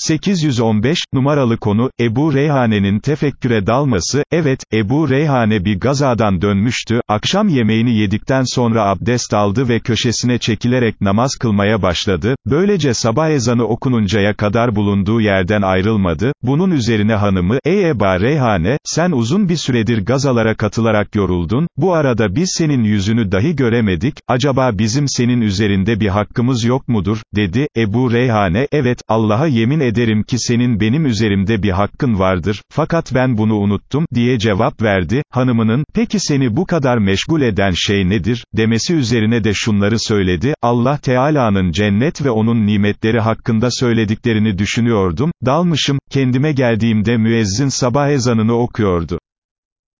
815, numaralı konu, Ebu Reyhane'nin tefekküre dalması, evet, Ebu Reyhane bir gazadan dönmüştü, akşam yemeğini yedikten sonra abdest aldı ve köşesine çekilerek namaz kılmaya başladı, böylece sabah ezanı okununcaya kadar bulunduğu yerden ayrılmadı, bunun üzerine hanımı, ey Eba Reyhane, sen uzun bir süredir gazalara katılarak yoruldun, bu arada biz senin yüzünü dahi göremedik, acaba bizim senin üzerinde bir hakkımız yok mudur, dedi, Ebu Reyhane, evet, Allah'a yemin ederim ki senin benim üzerimde bir hakkın vardır, fakat ben bunu unuttum, diye cevap verdi, hanımının, peki seni bu kadar meşgul eden şey nedir, demesi üzerine de şunları söyledi, Allah Teala'nın cennet ve onun nimetleri hakkında söylediklerini düşünüyordum, dalmışım, kendime geldiğimde müezzin sabah ezanını okuyordu.